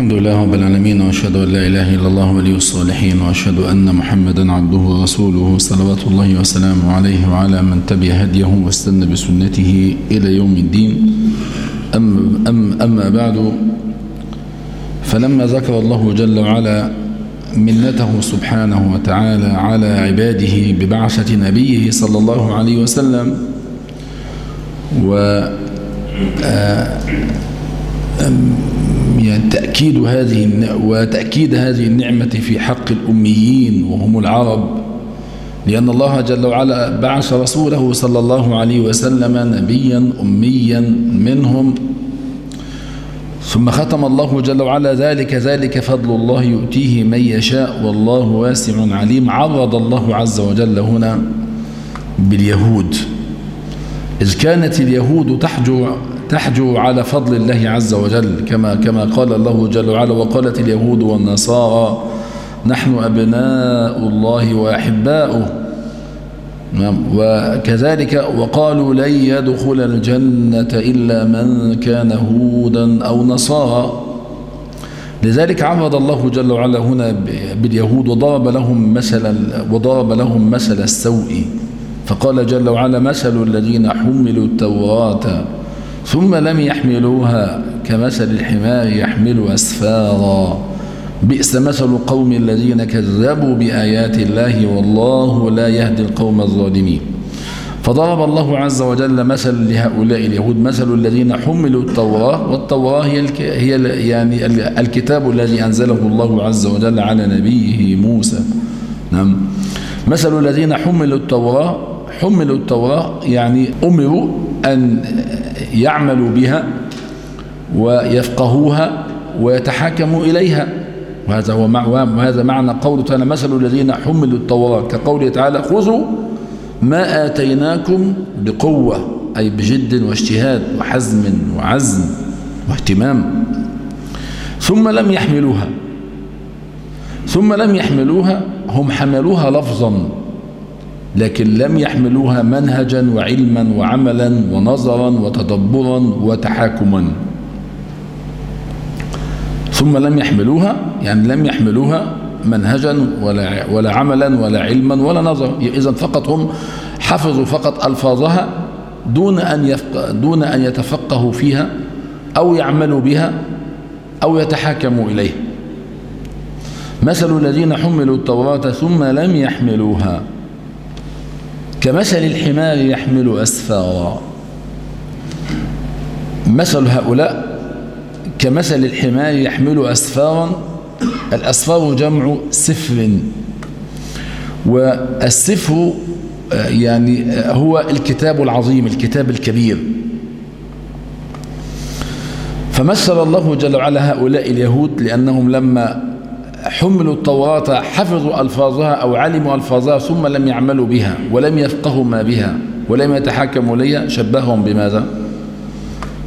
الحمد لله رب العالمين وأشهد أن لا إله إلا الله ولي الصالحين وأشهد أن محمدا عبده ورسوله صلوات الله وسلامه عليه وعلى من تبع هديه واستنى بسنته إلى يوم الدين. أم أم أما بعد فلما ذكر الله جل وعلا منته سبحانه وتعالى على عباده ببعثة نبيه صلى الله عليه وسلم و يعني تأكيد هذه وتأكيد هذه النعمة في حق الأميين وهم العرب لأن الله جل وعلا بعث رسوله صلى الله عليه وسلم نبيا أميا منهم. ثم ختم الله جل وعلا ذلك ذلك فضل الله يؤتيه من يشاء والله واسع عليم. عرض الله عز وجل هنا باليهود. إذ كانت اليهود تحجو تحجو على فضل الله عز وجل كما كما قال الله جل وعلا وقالت اليهود والنصارى نحن أبناء الله وأحباؤه. وكذلك وقالوا لن يدخل الجنة إلا من كان هودا أو نصارى. لذلك عرض الله جل وعلا هنا باليهود وضرب لهم مثل وضرب لهم مثل السوء. فقال جل وعلا مثل الذين حملوا التوراة ثم لم يحملوها كمثل الحمار يحمل أسفارا. بئس مثل قوم الذين كذبوا بآيات الله والله لا يهدي القوم الظالمين. فضرب الله عز وجل مثل لهؤلاء اليهود مثل الذين حملوا التوراة والتوراة هي, هي يعني الكتاب الذي أنزله الله عز وجل على نبيه موسى. نعم. مثل الذين حملوا التوراة حملوا التوراة يعني أمروا أن يعملوا بها ويفقهوها ويتحاكموا إليها. وهذا هو وهذا معنى قوله تعالى مثل الذين حملوا التوراة كقوله تعالى خذوا ما آتيناكم بقوة أي بجد واجتهاد وحزم وعزم واهتمام. ثم لم يحملوها ثم لم يحملوها هم حملوها لفظا. لكن لم يحملوها منهجا وعلما وعملا ونظرا وتدبرا وتحاكما. ثم لم يحملوها يعني لم يحملوها منهجا ولا, ولا عملا ولا علما ولا نظرا. إذا فقط هم حفظوا فقط ألفاظها دون أن, دون أن يتفقهوا فيها أو يعملوا بها أو يتحاكموا إليها مثل الذين حملوا التوراة ثم لم يحملوها. كمثل الحمار يحمل أسفارا. مثل هؤلاء كمثل الحمار يحمل أسفارا. الأسفار جمع سفر. والسفر يعني هو الكتاب العظيم الكتاب الكبير. فمثل الله جل وعلا هؤلاء اليهود لأنهم لما حملوا التوراة حفظوا ألفاظها أو علموا ألفاظها ثم لم يعملوا بها ولم يفقهوا ما بها ولم يتحكموا ليها شبههم بماذا؟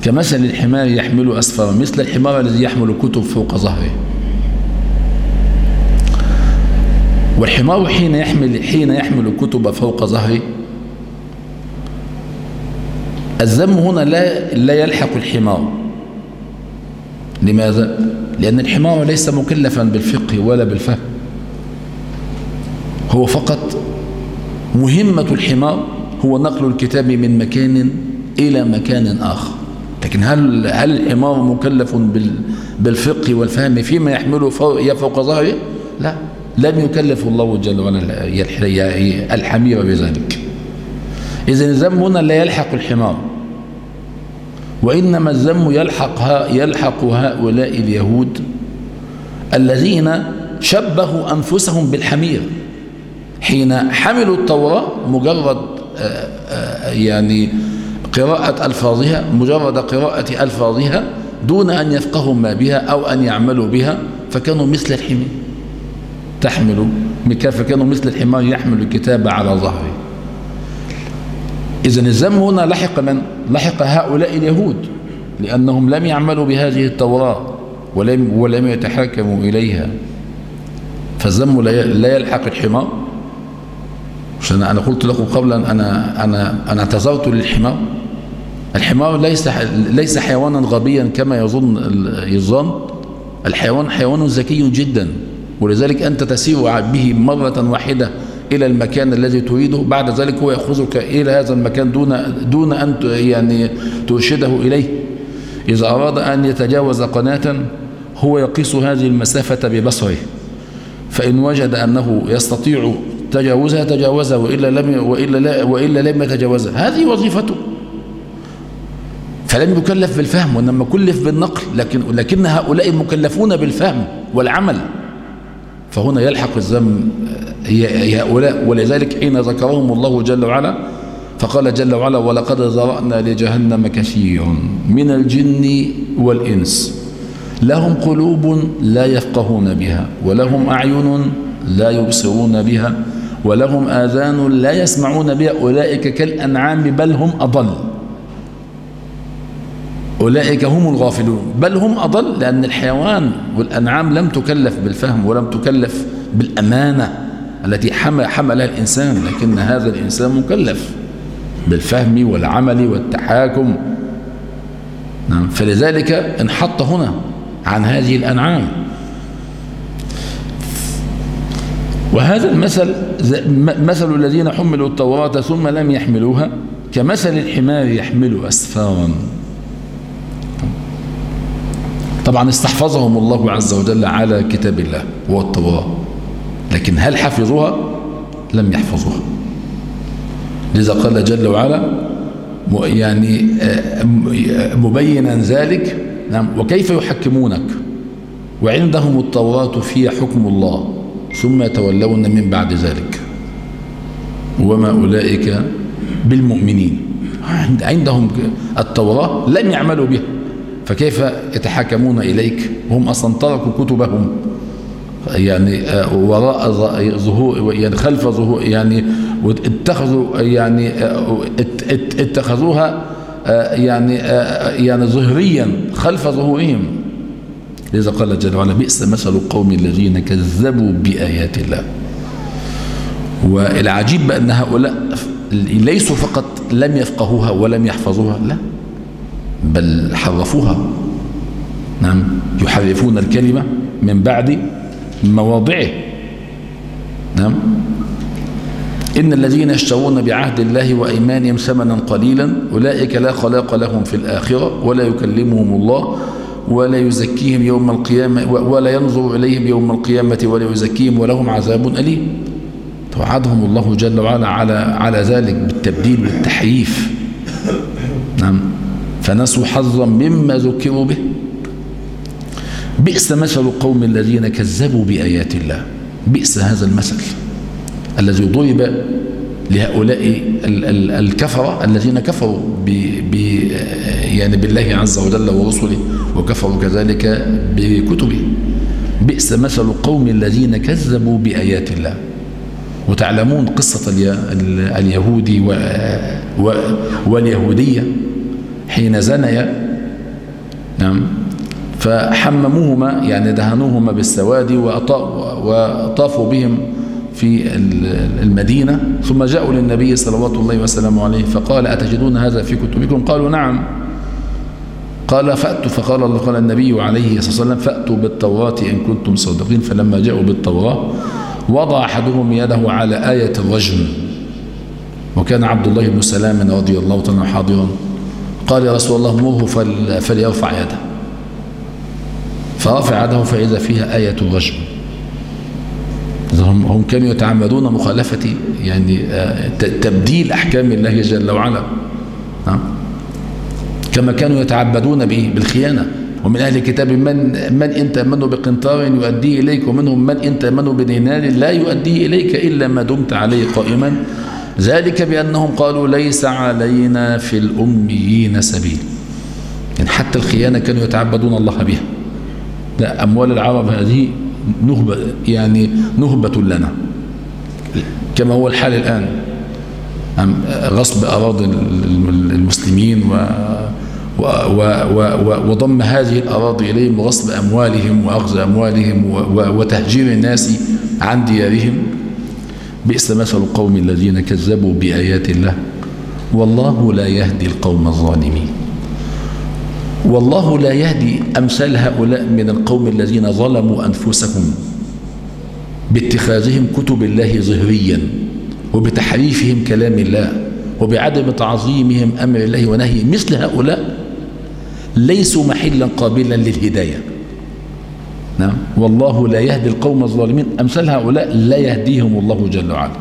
كمثل الحمار يحمل أسفارا مثل الحمار الذي يحمل كتب فوق ظهره. والحمار حين يحمل حين يحمل الكتب فوق ظهره الذم هنا لا لا يلحق الحمار. لماذا؟ لأن الحمار ليس مكلفا بالفقه ولا بالفهم. هو فقط مهمة الحمار هو نقل الكتاب من مكان إلى مكان آخر. لكن هل هل الحمار مكلف بالفقه والفهم فيما يحمله فوق ظهره؟ لا. لم يكلف الله جل وعلا الحمير بذلك. إذن الذم هنا لا يلحق الحمار. وإنما الذم يلحق, يلحق هؤلاء اليهود الذين شبهوا أنفسهم بالحمير حين حملوا التوراة مجرد آه، آه، يعني قراءة ألفاظها مجرد قراءة ألفاظها دون أن يفقهوا ما بها أو أن يعملوا بها فكانوا مثل الحمير. تحمل فكانوا مثل الحمار يحمل الكتاب على ظهره. إذا الذم هنا لحق من؟ لحق هؤلاء اليهود لأنهم لم يعملوا بهذه التوراة ولم, ولم يتحاكموا إليها. فالذم لا يلحق الحمار. عشان أنا قلت لكم قبلا أنا, أنا, أنا اعتذرت للحمار. الحمار ليس, ليس حيوانا غبيا كما يظن يظن. الحيوان حيوان ذكي جدا ولذلك أنت تسير به مرة واحدة. إلى المكان الذي تريده. بعد ذلك هو يأخذك إلى هذا المكان دون, دون أن يعني ترشده إليه. إذا أراد أن يتجاوز قناة هو يقيس هذه المسافة ببصره. فإن وجد أنه يستطيع تجاوزها تجاوزها وإلا لم, وإلا لا وإلا لم يتجاوزها. هذه وظيفته. فلم يكلف بالفهم وإنما كلف بالنقل. لكن, لكن هؤلاء مكلفون بالفهم والعمل. فهنا يلحق الذم هؤلاء ولذلك حين ذكرهم الله جل وعلا فقال جل وعلا ولقد ذرأنا لجهنم كثير من الجن والإنس لهم قلوب لا يفقهون بها ولهم أعين لا يبصرون بها ولهم آذان لا يسمعون بها أولئك كالأنعام بل هم أضل. أولئك هم الغافلون. بل هم أضل لأن الحيوان والأنعام لم تكلف بالفهم ولم تكلف بالأمانة التي حملها الإنسان لكن هذا الإنسان مكلف بالفهم والعمل والتحاكم. نعم. فلذلك انحط هنا عن هذه الأنعام. وهذا المثل مثل الذين حملوا التوراة ثم لم يحملوها كمثل الحمار يحمل أسفارا. طبعا استحفظهم الله عز وجل على كتاب الله وهو التوراة. لكن هل حفظوها؟ لم يحفظوها. لذا قال جل وعلا يعني مبينا ذلك نعم وكيف يحكمونك؟ وعندهم التوراة فيها حكم الله ثم يتولون من بعد ذلك. وما أولئك بالمؤمنين. عندهم التوراة لم يعملوا بها. فكيف يتحاكمون إليك؟ وهم أصلا تركوا كتبهم. يعني وراء ظهور يعني خلف ظهور يعني اتخذوا يعني اتخذوها يعني يعني ظهريا خلف ظهورهم. لذا قال جل وعلا بئس مثل القوم الذين كذبوا بآيات الله. والعجيب بأن هؤلاء ليسوا فقط لم يفقهوها ولم يحفظوها لا. بل حرفوها. نعم. يحرفون الكلمة من بعد مواضعه. نعم. إن الذين يشترون بعهد الله وأيمانهم ثمنا قليلا أولئك لا خلاق لهم في الآخرة ولا يكلمهم الله ولا يزكيهم يوم القيامة ولا ينظر إليهم يوم القيامة ولا يزكيهم ولهم عذاب أليم. توعدهم الله جل وعلا على على ذلك بالتبديل والتحريف. نعم. فنسوا حظا مما ذكروا به. بئس مثل القوم الذين كذبوا بآيات الله. بئس هذا المثل الذي ضرب لهؤلاء الكفرة الذين كفروا ب ب يعني بالله عز وجل ورسله وكفروا كذلك بكتبه. بئس مثل القوم الذين كذبوا بآيات الله. وتعلمون قصة اليهودي واليهودية. حين زنيا نعم. فحمموهما يعني دهنوهما بالسواد وطافوا بهم في المدينة. ثم جاءوا للنبي صلوات الله وسلامه عليه فقال أتجدون هذا في كتبكم؟ قالوا نعم. قال فأتوا. فقال الله قال النبي عليه الصلاة والسلام فأتوا بالتوراة إن كنتم صادقين. فلما جاءوا بالتوراة وضع أحدهم يده على آية الرجم. وكان عبد الله بن سلام رضي الله تعالى حاضرا. قال يا رسول الله مره فليرفع يده. فرفع يده فإذا فيها آية الرجم هم كانوا يتعمدون مخالفة يعني تبديل أحكام الله جل وعلا. كما كانوا يتعبدون به بالخيانة. ومن أهل الكتاب من من إن تأمنوا بقنطار يؤديه إليك ومنهم من إن تأمنوا بدينار لا يؤديه إليك إلا ما دمت عليه قائما. ذلك بأنهم قالوا ليس علينا في الأميين سبيل. يعني حتى الخيانة كانوا يتعبدون الله بها. لا أموال العرب هذه نهبة يعني نهبة لنا. كما هو الحال الآن. غصب أراضي المسلمين و و و وضم هذه الأراضي إليهم وغصب أموالهم وأخذ أموالهم وتهجير الناس عن ديارهم. بئس مثل القوم الذين كذبوا بآيات الله. والله لا يهدي القوم الظالمين. والله لا يهدي أمثال هؤلاء من القوم الذين ظلموا أنفسهم باتخاذهم كتب الله ظهريا وبتحريفهم كلام الله وبعدم تعظيمهم أمر الله ونهيه مثل هؤلاء ليسوا محلا قابلا للهداية. نعم. والله لا يهدي القوم الظالمين. أمثال هؤلاء لا يهديهم الله جل وعلا.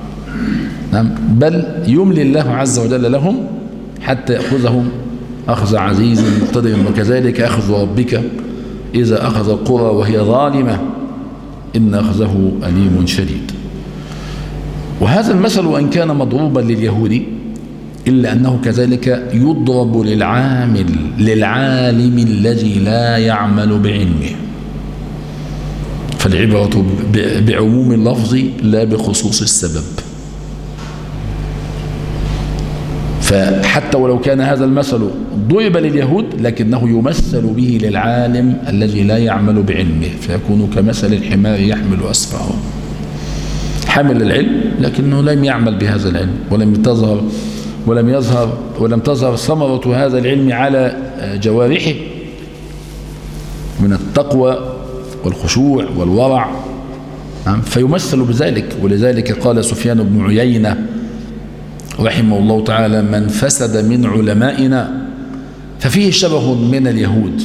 نعم. بل يملي الله عز وجل لهم حتى يأخذهم. أخذ عزيز مقتدر وكذلك أخذ ربك. إذا أخذ القرى وهي ظالمة إن أخذه أليم شديد. وهذا المثل وإن كان مضروبا لليهود إلا أنه كذلك يضرب للعامل للعالم الذي لا يعمل بعلمه. فالعبرة بعموم اللفظ لا بخصوص السبب. فحتى ولو كان هذا المثل ضرب لليهود لكنه يمثل به للعالم الذي لا يعمل بعلمه فيكون كمثل الحمار يحمل أسفاره. حمل العلم لكنه لم يعمل بهذا العلم ولم تظهر ولم يظهر ولم تظهر ثمرة هذا العلم على جوارحه. من التقوى والخشوع والورع نعم فيمثل بذلك. ولذلك قال سفيان بن عيينة رحمه الله تعالى من فسد من علمائنا ففيه شبه من اليهود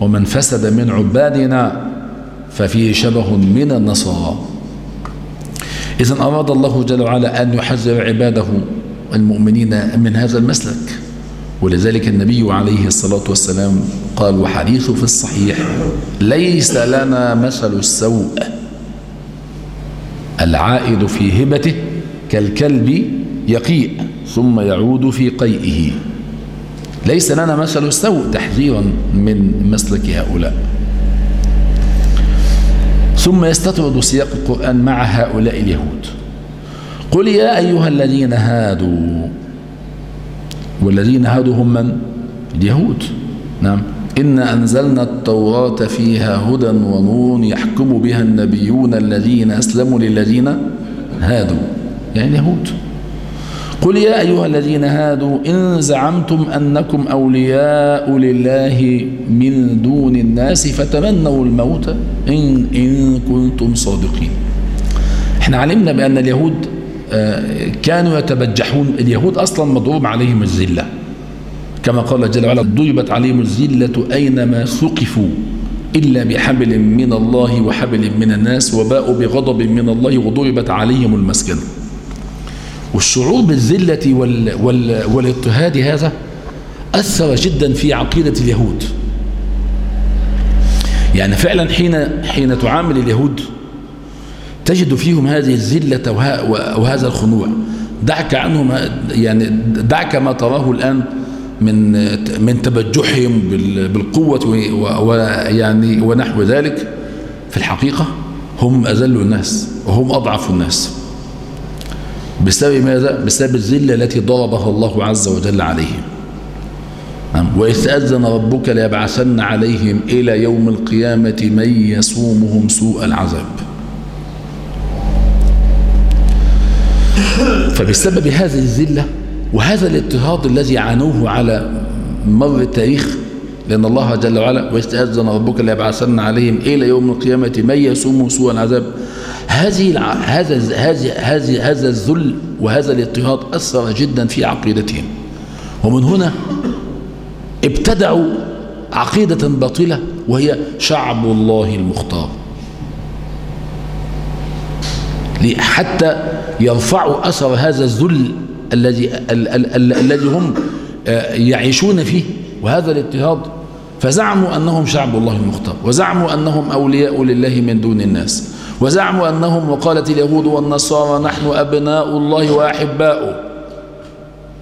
ومن فسد من عبادنا ففيه شبه من النصارى. إذا أراد الله جل وعلا أن يحذر عباده المؤمنين من هذا المسلك. ولذلك النبي عليه الصلاة والسلام قال وحديث في الصحيح ليس لنا مثل السوء. العائد في هبته كالكلب يقيء ثم يعود في قيئه. ليس لنا مثل السوء تحذيرا من مسلك هؤلاء. ثم يستطرد سياق القرآن مع هؤلاء اليهود. قل يا أيها الذين هادوا والذين هادوا هم من؟ اليهود. نعم. إنا أنزلنا التوراة فيها هدى ونور يحكم بها النبيون الذين أسلموا للذين هادوا. يعني اليهود. قل يا أيها الذين هادوا إن زعمتم أنكم أولياء لله من دون الناس فتمنوا الموت إن, إن كنتم صادقين. إحنا علمنا بأن اليهود كانوا يتبجحون اليهود أصلا مضروب عليهم الذلة. كما قال جل وعلا ضربت عليهم الذلة أينما ثقفوا إلا بحبل من الله وحبل من الناس وباءوا بغضب من الله وضربت عليهم المسكنة والشعور بالذلة وال وال والاضطهاد هذا أثر جدا في عقيدة اليهود. يعني فعلا حين حين تعامل اليهود تجد فيهم هذه الذلة وهذا الخنوع. دعك عنهم يعني دعك ما تراه الآن من من تبجحهم بالقوة ويعني ونحو ذلك. في الحقيقة هم أذل الناس وهم أضعف الناس. بسبب ماذا؟ بسبب الذلة التي ضربها الله عز وجل عليهم. وإذ أذن ربك ليبعثن عليهم إلى يوم القيامة من يسومهم سوء العذاب. فبسبب هذه الذلة وهذا الاضطهاد الذي عانوه على مر التاريخ لأن الله جل وعلا ويستأذن ربك ليبعثن عليهم إلى يوم القيامة من يسوم سوء العذاب. هذه هذا هذه هذه هذا الذل وهذا الاضطهاد أثر جدا في عقيدتهم. ومن هنا ابتدعوا عقيدة باطلة وهي شعب الله المختار. حتى يرفعوا أثر هذا الذل الذي الذي هم يعيشون فيه وهذا الاضطهاد فزعموا أنهم شعب الله المختار وزعموا أنهم أولياء لله من دون الناس وزعموا أنهم وقالت اليهود والنصارى نحن أبناء الله وأحباؤه.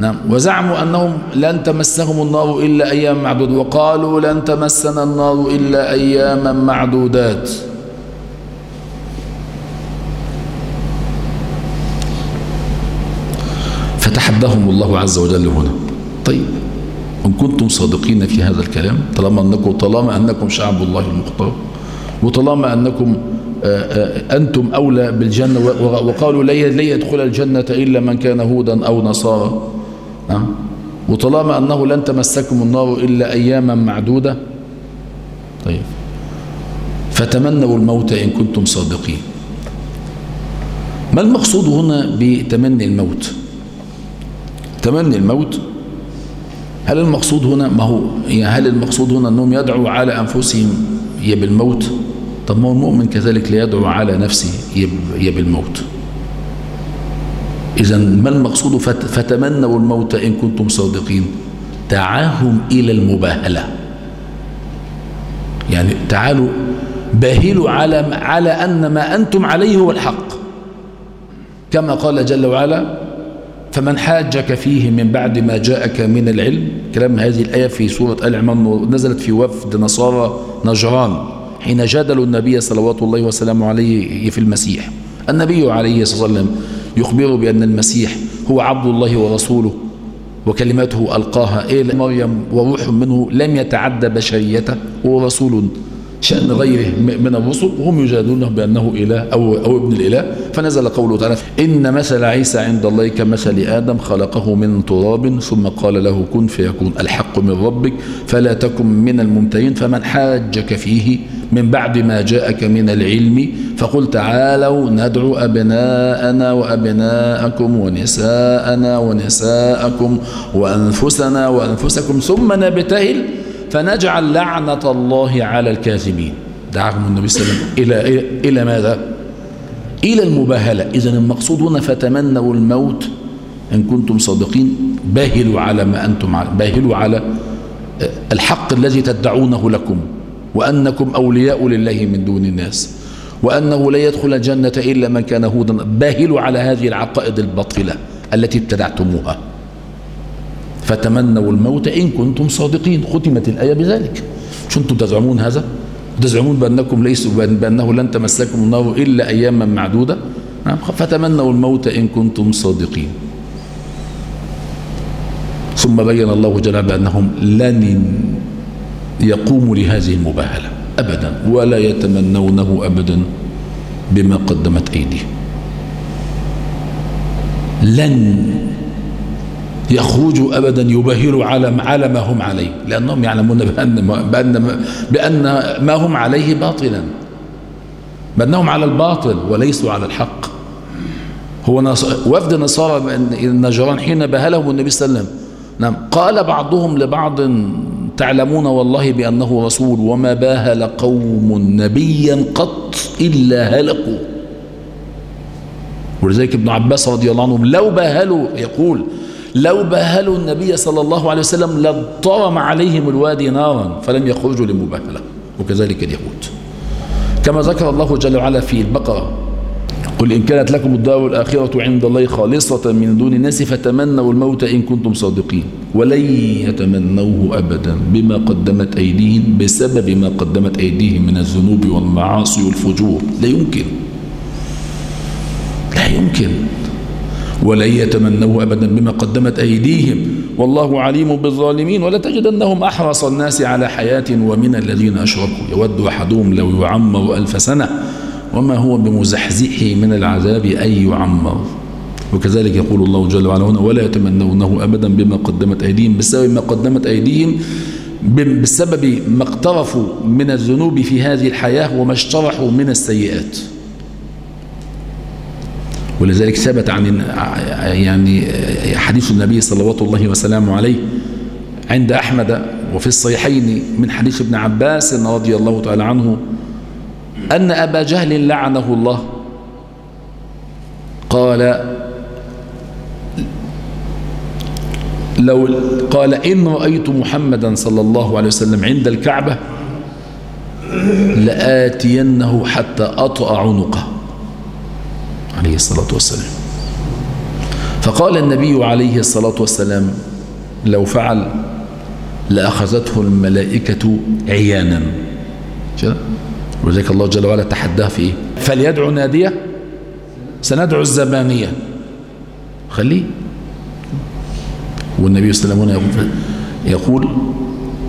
نعم وزعموا أنهم لن تمسهم النار إلا أيام معدودة وقالوا لن تمسنا النار إلا أياما معدودات. فتحداهم الله عز وجل هنا. طيب إن كنتم صادقين في هذا الكلام طالما أنكم طالما أنكم شعب الله المختار وطالما أنكم أنتم أولى بالجنة وقالوا لن يدخل الجنة إلا من كان هودا أو نصارى. وطالما أنه لن تمسكم النار إلا أياما معدودة. طيب. فتمنوا الموت إن كنتم صادقين. ما المقصود هنا بتمني الموت؟ تمني الموت هل المقصود هنا ما هو يعني هل المقصود هنا أنهم يدعوا على أنفسهم يا بالموت؟ طب ما هو المؤمن كذلك لا يدعو على نفسه يا بالموت. إذا ما المقصود؟ فتمنوا الموت إن كنتم صادقين. دعاهم إلى المباهلة. يعني تعالوا باهلوا على على أن ما أنتم عليه هو الحق. كما قال جل وعلا فمن حاجك فيه من بعد ما جاءك من العلم كلام هذه الآية في سورة آل عمران نزلت في وفد نصارى نجران حين جادلوا النبي صلوات الله وسلامه عليه في المسيح. النبي عليه الصلاة والسلام يخبر بأن المسيح هو عبد الله ورسوله وكلماته ألقاها إلى مريم وروح منه لم يتعدى بشريته هو رسول شأن غيره من الرسل وهم يجادلونه بأنه إله أو, أو ابن الإله. فنزل قوله تعالى إن مثل عيسى عند الله كمثل آدم خلقه من تراب ثم قال له كن فيكون الحق من ربك فلا تكن من الممترين. فمن حاجك فيه من بعد ما جاءك من العلم فقل تعالوا ندعو أبناءنا وأبناءكم ونساءنا ونساءكم وأنفسنا وأنفسكم ثم نبتهل فنجعل لعنة الله على الكاذبين. دعاهم النبي صلى الله عليه وسلم إلى, إلى, ماذا؟ إلى المباهلة. إذا المقصود هنا فتمنوا الموت إن كنتم صادقين. باهلوا على ما أنتم على باهلوا على الحق الذي تدعونه لكم وأنكم أولياء لله من دون الناس وأنه لا يدخل الجنة إلا من كان هودا. باهلوا على هذه العقائد الباطلة التي ابتدعتموها. فتمنوا الموت إن كنتم صادقين. ختمت الآية بذلك. مش أنتم تزعمون هذا؟ تزعمون بأنكم ليسوا بأنه لن تمسكم النار إلا أياما معدودة؟ نعم. فتمنوا الموت إن كنتم صادقين. ثم بين الله جل بأنهم لن يقوموا لهذه المباهلة أبدا ولا يتمنونه أبدا بما قدمت أيديهم. لن يخرجوا أبدا يبهروا على ما هم عليه لأنهم يعلمون بأن بأن بأن ما هم عليه باطلا. بأنهم على الباطل وليسوا على الحق. هو وفد نصارى النجران حين بهلهم النبي صلى الله عليه وسلم. نعم. قال بعضهم لبعض تعلمون والله بأنه رسول وما باهل قوم نبيا قط إلا هلكوا ولذلك ابن عباس رضي الله عنهم لو باهلوا يقول لو باهلوا النبي صلى الله عليه وسلم لضرم عليهم الوادي نارا فلم يخرجوا لمباهلة وكذلك اليهود. كما ذكر الله جل وعلا في البقرة قل إن كانت لكم الدار الآخرة عند الله خالصة من دون الناس فتمنوا الموت إن كنتم صادقين ولن يتمنوه أبدا بما قدمت أيديهم بسبب ما قدمت أيديهم من الذنوب والمعاصي والفجور. لا يمكن. لا يمكن. ولن يتمنوه أبدا بما قدمت أيديهم والله عليم بالظالمين ولا تجدنهم أحرص الناس على حياة ومن الذين أشركوا يود أحدهم لو يعمر ألف سنة وما هو بمزحزحه من العذاب أن يعمر وكذلك يقول الله جل وعلا هنا ولا يتمنونه أبدا بما قدمت أيديهم بسبب ما قدمت أيديهم بسبب ما اقترفوا من الذنوب في هذه الحياة وما اشترحوا من السيئات ولذلك ثبت عن يعني حديث النبي صلوات الله وسلامه عليه عند أحمد وفي الصحيحين من حديث ابن عباس رضي الله تعالى عنه أن أبا جهل لعنه الله. قال لو قال إن رأيت محمدا صلى الله عليه وسلم عند الكعبة لآتينه حتى أطأ عنقه. عليه الصلاة والسلام. فقال النبي عليه الصلاة والسلام لو فعل لأخذته الملائكة عيانا. ولذلك الله جل وعلا تحداه في إيه؟ فليدعو نادية سندعو الزبانية. خليه. والنبي صلى الله عليه وسلم يقول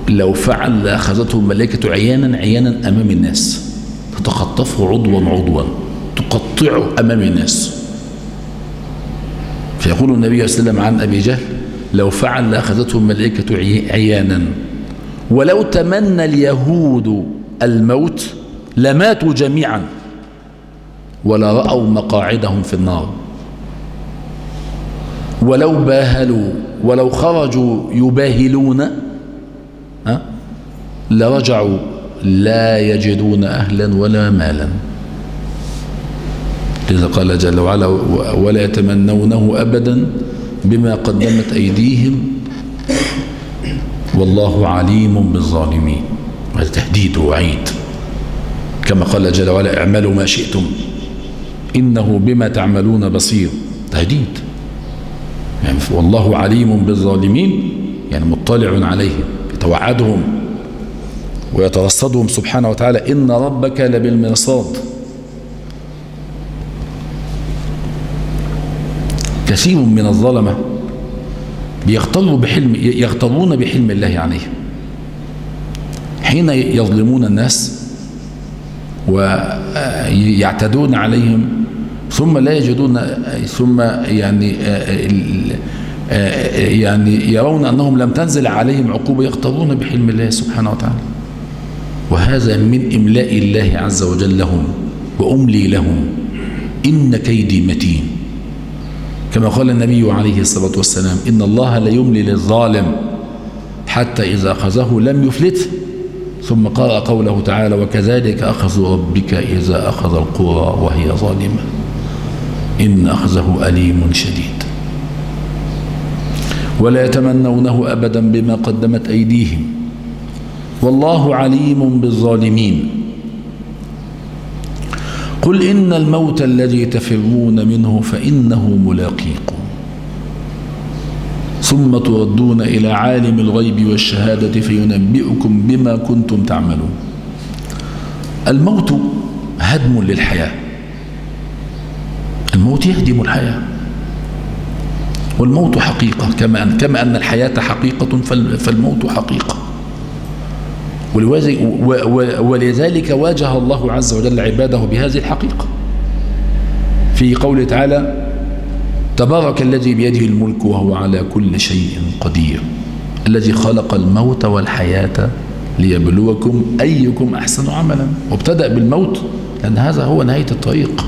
لو فعل لأخذته الملائكة عيانا عيانا أمام الناس تتخطفه عضوا عضوا. تقطعه أمام الناس. فيقول النبي صلى الله عليه وسلم عن أبي جهل لو فعل لأخذته الملائكة عيانا. ولو تمنى اليهود الموت لماتوا جميعا. ولا رأوا مقاعدهم في النار. ولو باهلوا ولو خرجوا يباهلون لرجعوا لا يجدون أهلا ولا مالا. لذا قال جل وعلا ولا يتمنونه أبدا بما قدمت أيديهم والله عليم بالظالمين. هذا تهديد وعيد. كما قال جل وعلا اعملوا ما شئتم. إنه بما تعملون بصير. تهديد. يعني والله عليم بالظالمين. يعني مطلع عليهم يتوعدهم ويترصدهم سبحانه وتعالى إن ربك لبالمرصاد. كثير من الظلمة بيغتروا بحلم يغترون بحلم الله عليهم. حين يظلمون الناس ويعتدون عليهم ثم لا يجدون ثم يعني يعني يرون أنهم لم تنزل عليهم عقوبة يقتضون بحلم الله سبحانه وتعالى. وهذا من إملاء الله عز وجل لهم وأملي لهم إن كيدي متين. كما قال النبي عليه الصلاة والسلام إن الله لا يملي للظالم حتى إذا أخذه لم يفلته ثم قرأ قوله تعالى وكذلك أخذ ربك إذا أخذ القرى وهي ظالمة. إن أخذه أليم شديد. ولا يتمنونه أبدا بما قدمت أيديهم. والله عليم بالظالمين. قل إن الموت الذي تفرون منه فإنه ملاقيكم. ثم تردون إلى عالم الغيب والشهادة فينبئكم بما كنتم تعملون. الموت هدم للحياة. الموت يهدم الحياة. والموت حقيقة كما أن, كما أن الحياة حقيقة فالموت حقيقة. ولذلك واجه الله عز وجل عباده بهذه الحقيقة. في قوله تعالى تبارك الذي بيده الملك وهو على كل شيء قدير الذي خلق الموت والحياة ليبلوكم أيكم أحسن عملا. وابتدأ بالموت لأن هذا هو نهاية الطريق.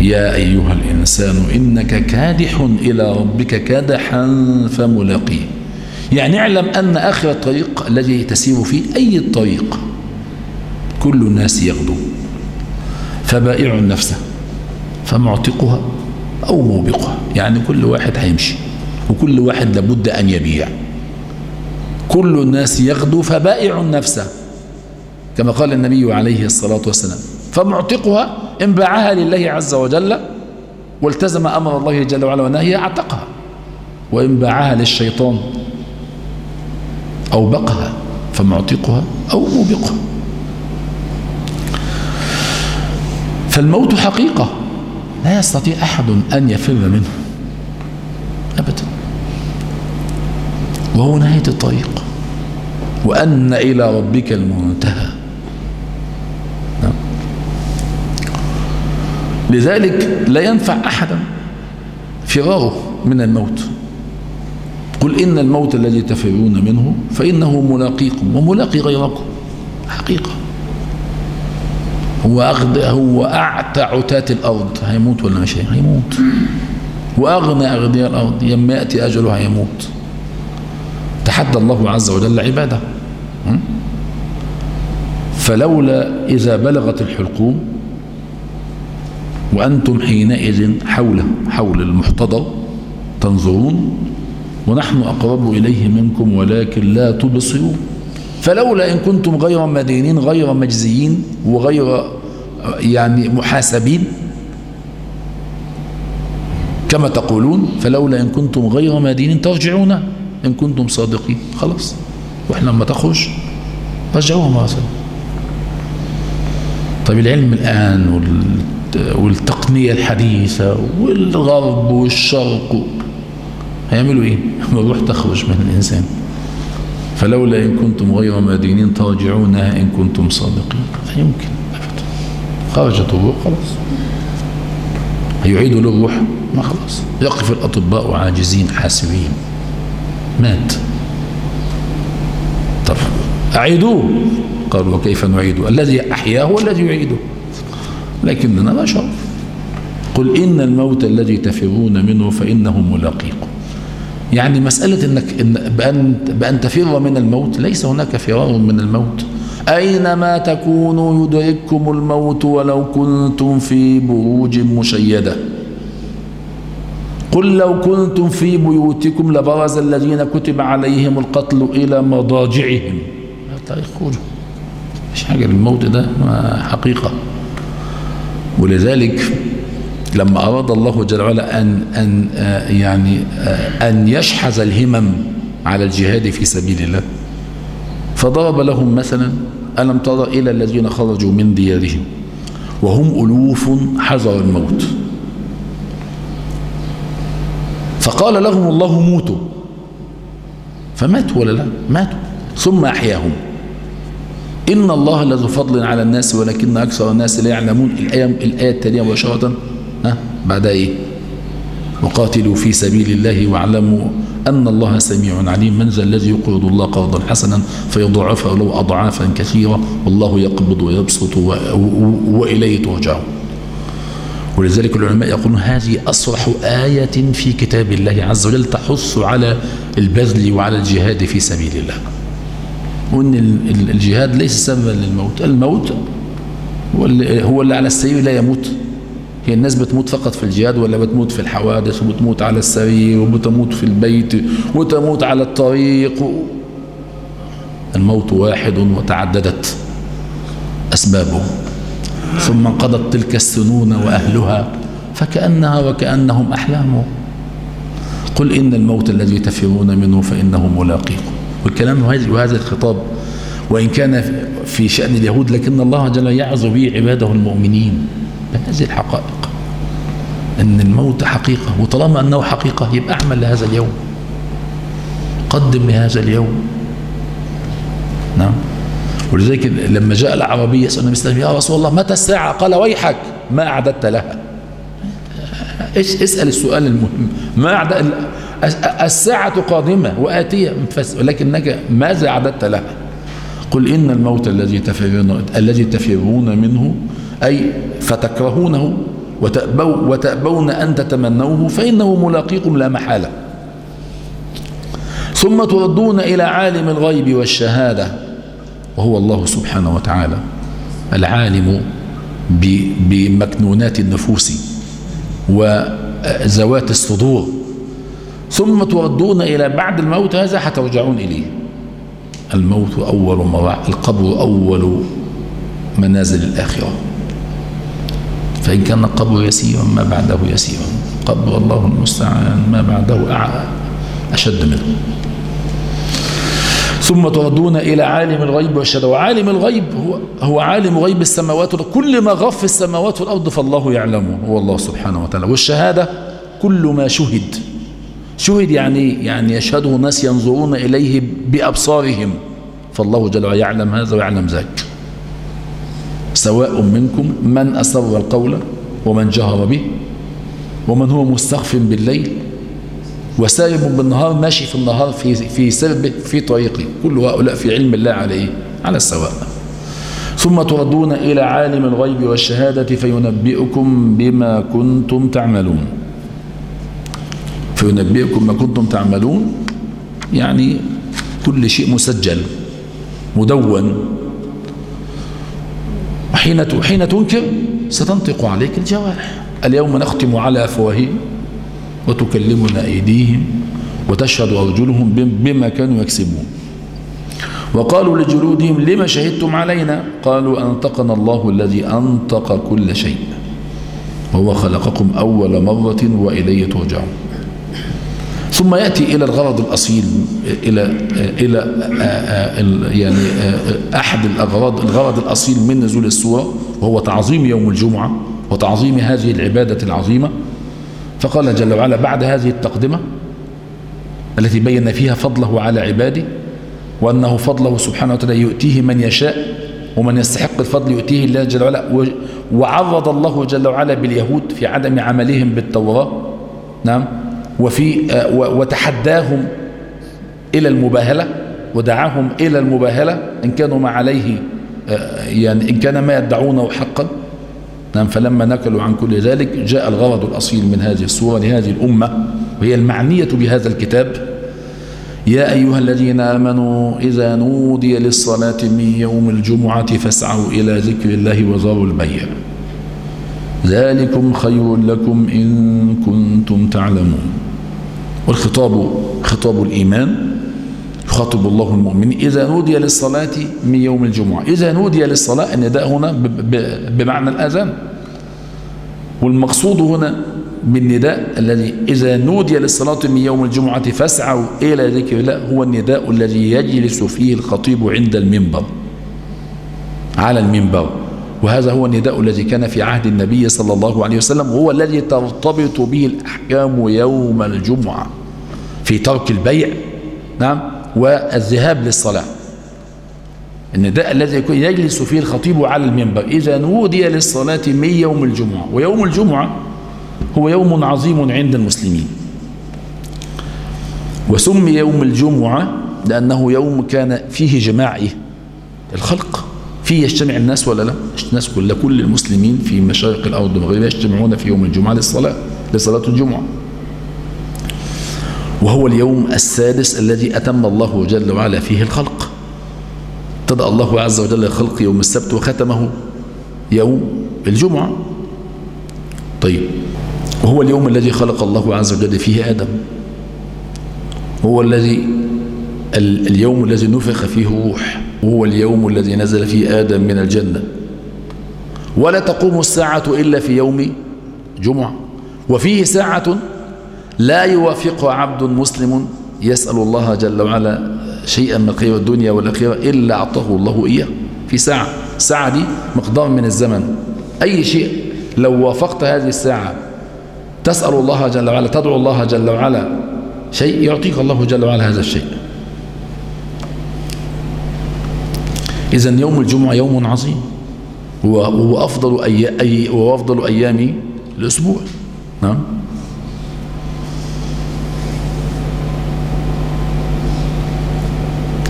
يا أيها الإنسان إنك كادح إلى ربك كادحا فملاقيه. يعني اعلم أن آخر الطريق الذي تسير فيه أي الطريق كل الناس يغدو فبائع نفسه فمعتقها أو موبقها يعني كل واحد هيمشي وكل واحد لابد أن يبيع. كل الناس يغدو فبائع نفسه كما قال النبي عليه الصلاة والسلام. فمعتقها إن باعها لله عز وجل والتزم أمر الله جل وعلا ونهيه أعتقها. وإن باعها للشيطان أو بقها فمعتقها أو موبقها. فالموت حقيقة لا يستطيع أحد أن يفر منه أبدا. وهو نهاية الطريق. وأن إلى ربك المنتهى. نعم. لذلك لا ينفع أحدا فراره من الموت. قل إن الموت الذي تفرون منه فإنه ملاقيكم وملاقي غيركم. حقيقة. هو أغد هو أعتى عتاة الأرض. هيموت ولا مش هيموت. وأغنى أغنياء الأرض. يما يأتي أجله هيموت. تحدى الله عز وجل عباده. فلولا إذا بلغت الحلقوم وأنتم حينئذ حول حول المحتضر تنظرون ونحن أقرب إليه منكم ولكن لا تبصرون فلولا إن كنتم غير مدينين غير مجزيين وغير يعني محاسبين كما تقولون فلولا إن كنتم غير مدينين ترجعون. إن كنتم صادقين خلاص. وإحنا لما تخرج رجعوها مرة طيب العلم الآن والتقنية الحديثة والغرب والشرق هيعملوا إيه؟ روح تخرج من الإنسان. فلولا إن كنتم غير مدينين ترجعونها إن كنتم صادقين. لا يمكن أبدا. خرجت الروح خلاص. هيعيدوا له الروح ما خلاص. يقف الأطباء عاجزين حاسبين. مات. طب أعيدوه. قالوا وكيف نعيده الذي أحياه هو الذي يعيده. لكننا شرف. قل إن الموت الذي تفرون منه فإنه ملاقيكم. يعني مسألة إنك إن بأن, بأن تفر من الموت ليس هناك فرار من الموت. أينما تكونوا يدرككم الموت ولو كنتم في بروج مشيدة. قل لو كنتم في بيوتكم لبرز الذين كتب عليهم القتل إلى مضاجعهم. مش حاجة الموت ده حقيقة. ولذلك لما أراد الله جل وعلا أن, أن يعني أن يشحذ الهمم على الجهاد في سبيل الله فضرب لهم مثلا ألم تر إلى الذين خرجوا من ديارهم وهم ألوف حذر الموت؟ فقال لهم الله موتوا. فماتوا ولا لا؟ ماتوا. ثم أحياهم. إن الله لذو فضل على الناس ولكن أكثر الناس لا يعلمون. الآية, الآية التالية مباشرة ها بعدها إيه؟ وقاتلوا في سبيل الله واعلموا أن الله سميع عليم. من ذا الذي يقرض الله قرضا حسنا فيضعفه له أضعافا كثيرة؟ والله يقبض ويبسط وإليه ترجعون. ولذلك العلماء يقولون هذه أصرح آية في كتاب الله عز وجل تحث على البذل وعلى الجهاد في سبيل الله. وأن الجهاد ليس سببا للموت الموت هو اللي على السرير لا يموت. هي الناس بتموت فقط في الجهاد ولا بتموت في الحوادث وبتموت على السرير وبتموت في البيت وتموت على الطريق؟ الموت واحد وتعددت أسبابه ثم انقضت تلك السنون وأهلها فكأنها وكأنهم أحلام. قل إن الموت الذي تفرون منه فإنه ملاقيكم. والكلام وهذا الخطاب وإن كان في شأن اليهود لكن الله جل يعظ به عباده المؤمنين. بهذه الحقائق. أن الموت حقيقة وطالما أنه حقيقة يبقى أعمل لهذا اليوم. قدم لهذا اليوم. نعم. ولذلك لما جاء العربي يسأل النبي صلى الله عليه وسلم يا رسول الله متى الساعة؟ قال ويحك ما أعددت لها. إيش اسأل السؤال المهم. ما الساعة قادمة وآتية ولكنك ماذا أعددت لها؟ قل إن الموت الذي تفرون الذي تفرون منه أي فتكرهونه وتأبو وتأبون أن تتمنوه فإنه ملاقيكم لا محالة. ثم تردون إلى عالم الغيب والشهادة وهو الله سبحانه وتعالى العالم بمكنونات النفوس وزوات الصدور. ثم تردون إلى بعد الموت هذا حترجعون إليه. الموت أول مراحل القبر أول منازل الآخرة. فإن كان القبر يسيرا ما بعده يسير قبر الله المستعان ما بعده أشد منه. ثم تردون إلى عالم الغيب والشهادة. وعالم الغيب هو, هو عالم غيب السماوات كل ما غف السماوات والأرض فالله يعلمه هو الله سبحانه وتعالى. والشهادة كل ما شهد. شهد يعني يعني يشهده ناس ينظرون إليه بأبصارهم. فالله جل وعلا يعلم هذا ويعلم ذاك. سواء منكم من أسر القول ومن جهر به ومن هو مستخف بالليل وسائب بالنهار ماشي في النهار في في سربه في طريقه. كل هؤلاء في علم الله عليه على السواء. ثم تردون إلى عالم الغيب والشهادة فينبئكم بما كنتم تعملون. فينبئكم ما كنتم تعملون يعني كل شيء مسجل مدون. حين حين تنكر ستنطق عليك الجوارح. اليوم نختم على أفواههم وتكلمنا أيديهم وتشهد أرجلهم بما كانوا يكسبون. وقالوا لجلودهم لما شهدتم علينا؟ قالوا أنطقنا الله الذي أنطق كل شيء. وهو خلقكم أول مرة وإليه ترجعون. ثم يأتي إلى الغرض الأصيل إلى إلى يعني أحد الأغراض الغرض الأصيل من نزول السورة وهو تعظيم يوم الجمعة وتعظيم هذه العبادة العظيمة. فقال جل وعلا بعد هذه التقدمة التي بين فيها فضله على عباده وأنه فضله سبحانه وتعالى يؤتيه من يشاء ومن يستحق الفضل يؤتيه الله جل وعلا وعرض الله جل وعلا باليهود في عدم عملهم بالتوراة. نعم. وفي آه، وتحداهم إلى المباهلة ودعاهم إلى المباهلة إن كانوا ما عليه آه، يعني إن كان ما يدعونه حقا. نعم فلما نكلوا عن كل ذلك جاء الغرض الأصيل من هذه السورة لهذه الأمة وهي المعنية بهذا الكتاب. يا أيها الذين آمنوا إذا نودي للصلاة من يوم الجمعة فاسعوا إلى ذكر الله وذروا البيع. ذلكم خير لكم إن كنتم تعلمون. والخطاب خطاب الإيمان يخاطب الله المؤمن إذا نودي للصلاة من يوم الجمعة إذا نودي للصلاة النداء هنا بمعنى الأذان. والمقصود هنا بالنداء الذي إذا نودي للصلاة من يوم الجمعة فاسعوا إلى ذكر الله هو النداء الذي يجلس فيه الخطيب عند المنبر على المنبر. وهذا هو النداء الذي كان في عهد النبي صلى الله عليه وسلم وهو الذي ترتبط به الأحكام يوم الجمعة في ترك البيع نعم والذهاب للصلاة النداء الذي يجلس فيه الخطيب على المنبر إذا نودي للصلاة من يوم الجمعة ويوم الجمعة هو يوم عظيم عند المسلمين وسمي يوم الجمعة لأنه يوم كان فيه جماع إيه؟ الخلق فيه يجتمع الناس ولا لا؟ الناس كل كل المسلمين في مشارق الأرض ومغربها يجتمعون في يوم الجمعة للصلاة لصلاة الجمعة. وهو اليوم السادس الذي أتم الله جل وعلا فيه الخلق. ابتدأ الله عز وجل الخلق يوم السبت وختمه يوم الجمعة. طيب وهو اليوم الذي خلق الله عز وجل فيه آدم. هو الذي اليوم الذي نفخ فيه روح. وهو اليوم الذي نزل فيه آدم من الجنة. ولا تقوم الساعة إلا في يوم جمعة. وفيه ساعة لا يوافقها عبد مسلم يسأل الله جل وعلا شيئا من خير الدنيا والآخرة إلا أعطاه الله إياه. في ساعة. الساعة دي مقدار من الزمن. أي شيء لو وافقت هذه الساعة تسأل الله جل وعلا تدعو الله جل وعلا شيء يعطيك الله جل وعلا هذا الشيء. إذا يوم الجمعة يوم عظيم. هو أفضل أي أي هو أفضل أيام الأسبوع. نعم.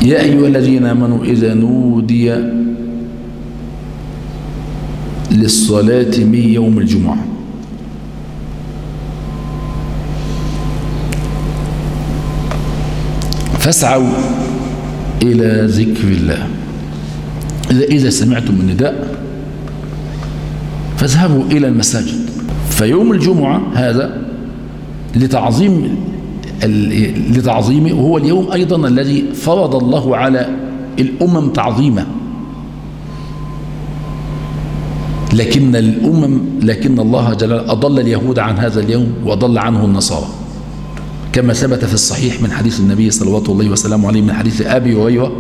يا أيها الذين آمنوا إذا نودي للصلاة من يوم الجمعة. فاسعوا إلى ذكر الله. إذا, إذا سمعتم النداء فاذهبوا إلى المساجد. فيوم الجمعة هذا لتعظيم لتعظيمه وهو اليوم أيضا الذي فرض الله على الأمم تعظيمه. لكن الأمم لكن الله جل أضل اليهود عن هذا اليوم وأضل عنه النصارى. كما ثبت في الصحيح من حديث النبي صلوات الله وسلامه عليه من حديث أبي هريرة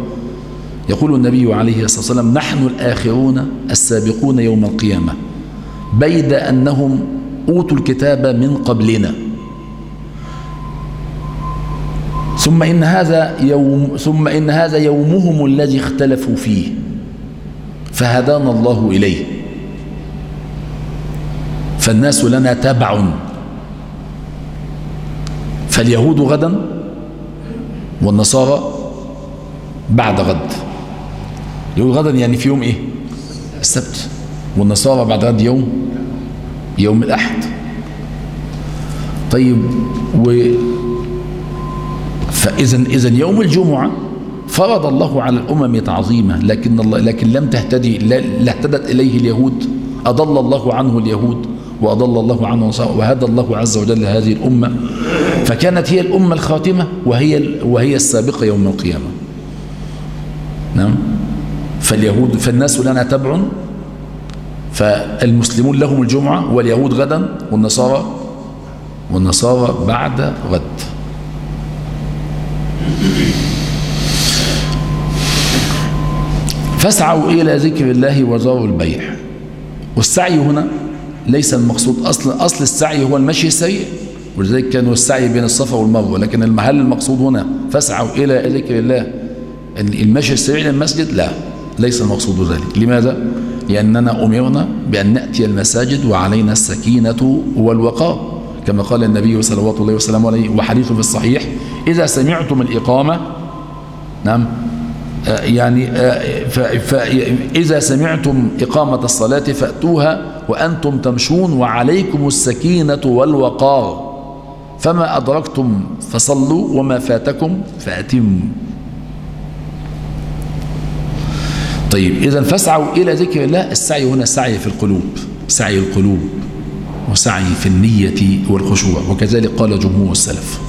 يقول النبي عليه الصلاة والسلام نحن الآخرون السابقون يوم القيامة بيد أنهم أوتوا الكتاب من قبلنا. ثم إن هذا يوم ثم إن هذا يومهم الذي اختلفوا فيه فهدانا الله إليه. فالناس لنا تبع فاليهود غدا والنصارى بعد غد. يقول غدا يعني في يوم إيه؟ السبت. والنصارى بعد غد يوم يوم الأحد. طيب و فإذا إذا يوم الجمعة فرض الله على الأمم تعظيمه لكن الله لكن لم تهتدي لا اهتدت إليه اليهود. أضل الله عنه اليهود وأضل الله عنه وهدى الله عز وجل هذه الأمة. فكانت هي الأمة الخاتمة وهي وهي السابقة يوم القيامة. نعم؟ فاليهود فالناس لنا تبع فالمسلمون لهم الجمعة واليهود غدا والنصارى والنصارى بعد غد. فاسعوا إلى ذكر الله وذروا البيع. والسعي هنا ليس المقصود أصل أصل السعي هو المشي السريع ولذلك كانوا السعي بين الصفا والمروة لكن المحل المقصود هنا فاسعوا إلى ذكر الله المشي السريع للمسجد لا. ليس المقصود ذلك. لماذا؟ لأننا أمرنا بأن نأتي المساجد وعلينا السكينة والوقار. كما قال النبي صلوات الله وسلامه عليه وحديث في الصحيح إذا سمعتم الإقامة نعم يعني فإذا سمعتم إقامة الصلاة فأتوها وأنتم تمشون وعليكم السكينة والوقار. فما أدركتم فصلوا وما فاتكم فأتموا. طيب إذا فاسعوا إلى ذكر الله السعي هنا سعي في القلوب سعي القلوب وسعي في النية والخشوع وكذلك قال جمهور السلف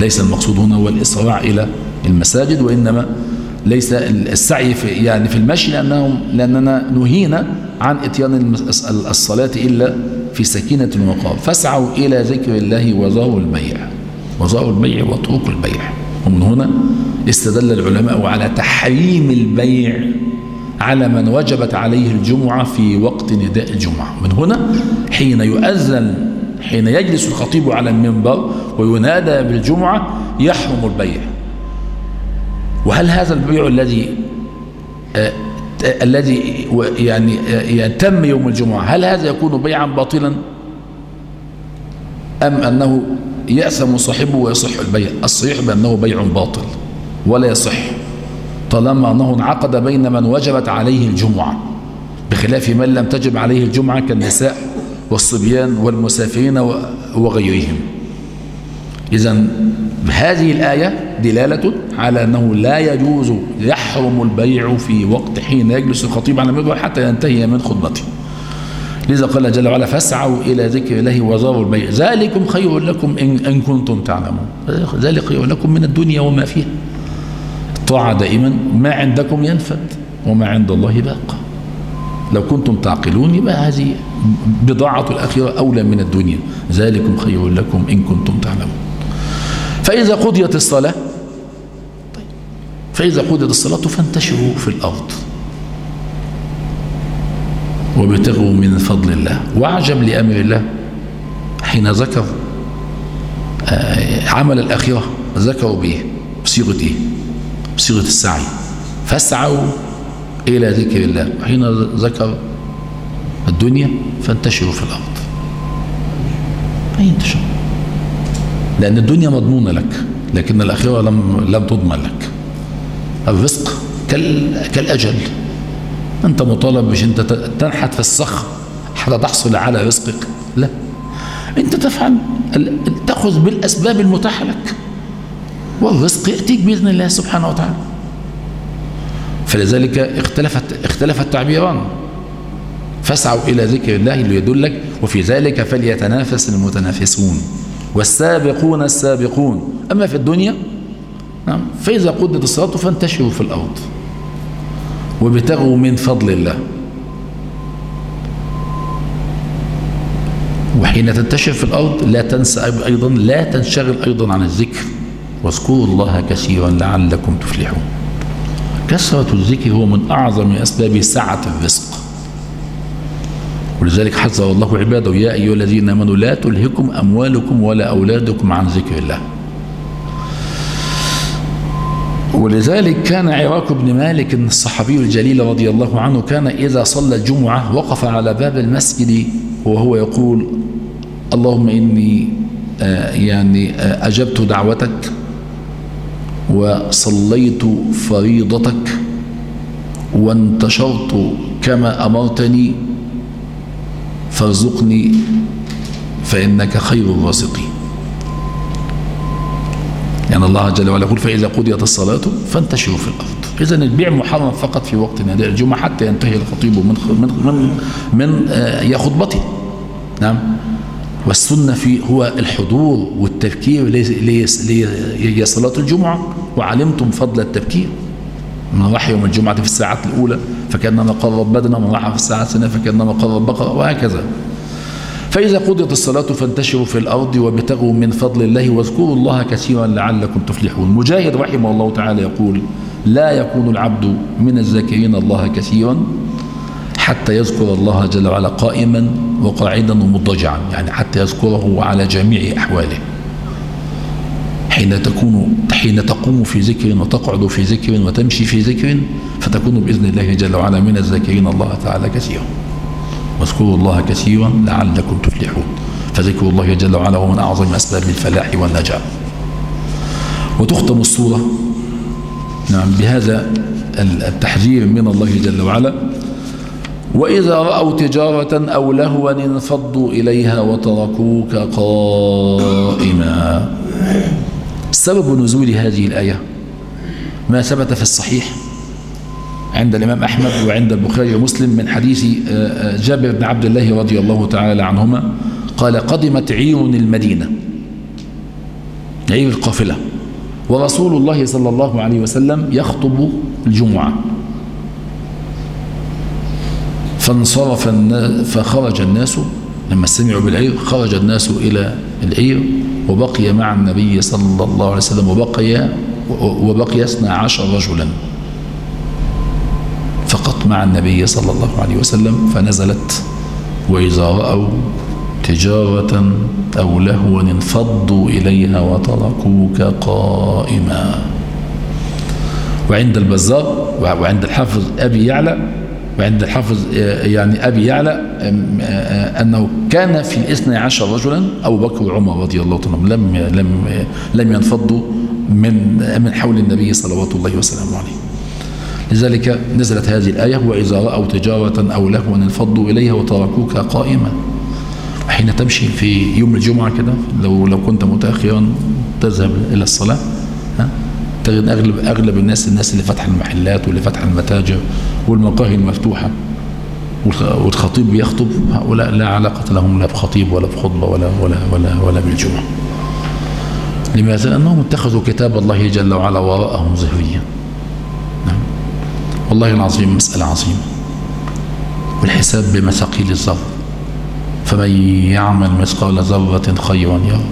ليس المقصود هنا هو الإسراع إلى المساجد وإنما ليس السعي في يعني في المشي لأنهم لأننا نهينا عن إتيان الصلاة إلا في سكينة وقار فاسعوا إلى ذكر الله وذروا البيع وذروا البيع واتركوا البيع ومن هنا استدل العلماء على تحريم البيع على من وجبت عليه الجمعة في وقت نداء الجمعة. من هنا حين يؤذن حين يجلس الخطيب على المنبر وينادى بالجمعة يحرم البيع. وهل هذا البيع الذي آه، الذي يعني تم يوم الجمعة هل هذا يكون بيعا باطلا؟ أم أنه يأثم صاحبه ويصح البيع؟ الصحيح بأنه بيع باطل ولا يصح. طالما أنه انعقد بين من وجبت عليه الجمعة بخلاف من لم تجب عليه الجمعة كالنساء والصبيان والمسافرين وغيرهم. إذا هذه الآية دلالة على أنه لا يجوز يحرم البيع في وقت حين يجلس الخطيب على المنبر حتى ينتهي من خطبته. لذا قال جل وعلا فاسعوا إلى ذكر الله وذروا البيع ذلكم خير لكم إن كنتم تعلمون. ذلك خير لكم من الدنيا وما فيها. الطاعة دائما ما عندكم ينفد وما عند الله باق. لو كنتم تعقلون يبقى هذه بضاعة الأخيرة أولى من الدنيا. ذلكم خير لكم إن كنتم تعلمون. فإذا قضيت الصلاة فإذا قضيت الصلاة فانتشروا في الأرض. وابتغوا من فضل الله. وعجب لأمر الله حين ذكر آه، عمل الآخرة ذكروا به بصيغة إيه بصيغة السعي. فاسعوا إلى ذكر الله. وحين ذكر الدنيا فانتشروا في الأرض. أي انتشر لأن الدنيا مضمونة لك لكن الآخرة لم, لم تضمن لك. الرزق كالأجل. أنت مطالب مش أنت تنحت في الصخر حتى تحصل على رزقك. لا. أنت تفعل تأخذ بالأسباب المتاحة لك. والرزق يأتيك بإذن الله سبحانه وتعالى. فلذلك اختلفت اختلف التعبيران فاسعوا إلى ذكر الله اللي يدلك وفي ذلك فليتنافس المتنافسون. والسابقون السابقون. أما في الدنيا نعم فإذا قدت الصلاة فانتشروا في الأرض. وابتغوا من فضل الله. وحين تنتشر في الأرض لا تنسى أيضا لا تنشغل أيضا عن الذكر. واذكروا الله كثيرا لعلكم تفلحون. كثرة الذكر هو من أعظم أسباب سعة الرزق. ولذلك حذر الله عباده يا أيها الذين آمنوا لا تلهكم أموالكم ولا أولادكم عن ذكر الله. ولذلك كان عراك بن مالك الصحابي الجليل رضي الله عنه كان إذا صلى الجمعة وقف على باب المسجد وهو يقول اللهم إني آه، يعني آه، أجبت دعوتك. وصليت فريضتك وانتشرت كما أمرتني فارزقني فإنك خير الرازقين يعني الله جل وعلا يقول فإذا قضيت الصلاة فانتشروا في الأرض إذا البيع محرم فقط في وقت نداء الجمعة حتى ينتهي الخطيب من من من, من آه خطبته نعم والسنة في هو الحضور والتفكير لصلاة الجمعة وعلمتم فضل التبكير. من راح يوم الجمعة في الساعات الأولى فكأنما قرب بدنا من راح في الساعة الثانية فكأنما قرب بقرة وهكذا. فإذا قضيت الصلاة فانتشروا في الأرض وابتغوا من فضل الله واذكروا الله كثيرا لعلكم تفلحون. مجاهد رحمه الله تعالى يقول لا يكون العبد من الذاكرين الله كثيرا حتى يذكر الله جل وعلا قائما وقاعدا ومضجعا. يعني حتى يذكره على جميع أحواله. حين تكون حين تقوم في ذكر وتقعد في ذكر وتمشي في ذكر فتكون بإذن الله جل وعلا من الذاكرين الله تعالى كثيرا. واذكروا الله كثيرا لعلكم تفلحون. فذكر الله جل وعلا هو من أعظم أسباب الفلاح والنجاة. وتختم الصورة نعم بهذا التحذير من الله جل وعلا. وإذا رأوا تجارة أو لهوا انفضوا إليها وتركوك قائما. سبب نزول هذه الآية ما ثبت في الصحيح عند الإمام أحمد وعند البخاري ومسلم من حديث آه، آه، جابر بن عبد الله رضي الله تعالى عنهما قال قدمت عير المدينة عير القافلة. ورسول الله صلى الله عليه وسلم يخطب الجمعة. فانصرف فخرج الناس لما سمعوا بالعير خرج الناس إلى العير. وبقي مع النبي صلى الله عليه وسلم وبقي وبقي اثنا عشر رجلا. فقط مع النبي صلى الله عليه وسلم فنزلت وإذا رأوا تجارة أو لهوا انفضوا إليها وتركوك قائما. وعند البزار وعند الحافظ أبي يعلى وعند الحافظ يعني أبي يعلى أنه كان في الاثنى عشر رجلا أبو بكر وعمر رضي الله عنهم لم لم لم ينفضوا من من حول النبي صلوات الله وسلامه عليه. لذلك نزلت هذه الآية وإذا رأوا تجارة أو لهوا انفضوا إليها وتركوك قائما. حين تمشي في يوم الجمعة كده لو لو كنت متأخرا تذهب إلى الصلاة ها؟ تجد أغلب أغلب الناس الناس اللي فتح المحلات واللي فتح المتاجر والمقاهي المفتوحة والخطيب بيخطب هؤلاء لا علاقة لهم لا بخطيب ولا بخطبة ولا ولا ولا ولا بالجمعة. لماذا؟ لأنهم اتخذوا كتاب الله جل وعلا وراءهم ظهريا نعم. والله العظيم مسألة عظيمة. والحساب بمثاقيل الذر فمن يعمل مثقال ذرة خيرا يرى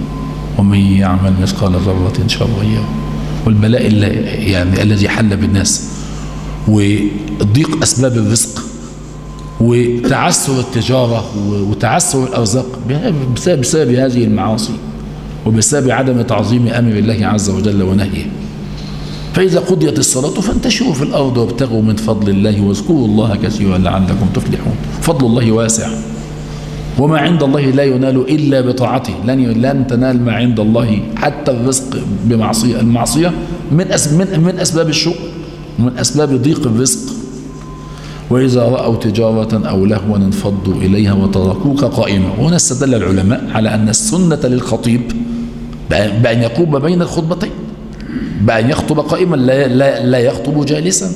ومن يعمل مثقال ذرة شرا يرى والبلاء اللي يعني الذي حل بالناس. وضيق أسباب الرزق وتعسر التجارة وتعسر الأرزاق بسبب, بسبب هذه المعاصي وبسبب عدم تعظيم أمر الله عز وجل ونهيه. فإذا قضيت الصلاة فانتشروا في الأرض وابتغوا من فضل الله واذكروا الله كثيرا لعلكم تفلحون. فضل الله واسع. وما عند الله لا ينال إلا بطاعته. لن لن تنال ما عند الله حتى الرزق بمعصية المعصية. من من من أسباب الشؤم ومن أسباب ضيق الرزق. وإذا رأوا تجارة أو لهوا انفضوا إليها وتركوك قائما. وهنا استدل العلماء على أن السنة للخطيب بأن يقوم بين الخطبتين. بأن يخطب قائما لا, لا, لا يخطب جالسا.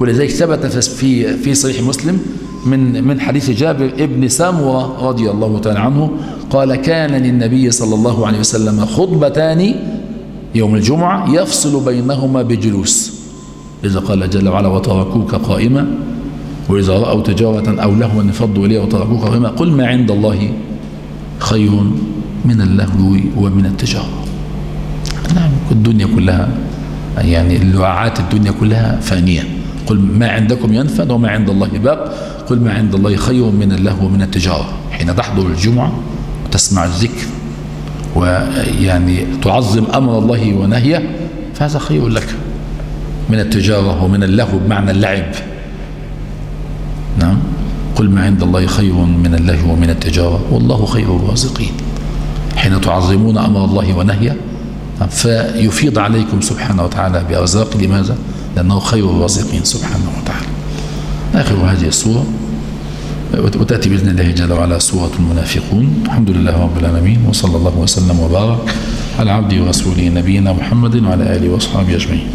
ولذلك ثبت في في صحيح مسلم من من حديث جابر ابن سامورة رضي الله تعالى عنه قال كان للنبي صلى الله عليه وسلم خطبتان يوم الجمعة يفصل بينهما بجلوس. إذا قال جل وعلا وتركوك قائما وإذا رأوا تجارة أو لهوا انفضوا إليها وتركوك قائما قل ما عند الله خير من اللهو ومن التجارة. نعم الدنيا كلها يعني اللعاعات الدنيا كلها فانية. قل ما عندكم ينفد وما عند الله باق قل ما عند الله خير من اللهو ومن التجارة. حين تحضر الجمعة وتسمع الذكر ويعني تعظم أمر الله ونهيه فهذا خير لك من التجارة ومن اللهو بمعنى اللعب. نعم. قل ما عند الله خير من اللهو ومن التجارة والله خير الرازقين. حين تعظمون أمر الله ونهيه فيفيض عليكم سبحانه وتعالى بأرزاق. لماذا؟ لأنه خير الرازقين سبحانه وتعالى. آخر هذه السورة وتأتي بإذن الله جل وعلا سورة المنافقون. الحمد لله رب العالمين وصلى الله وسلم وبارك على عبده ورسوله نبينا محمد وعلى آله وأصحابه أجمعين.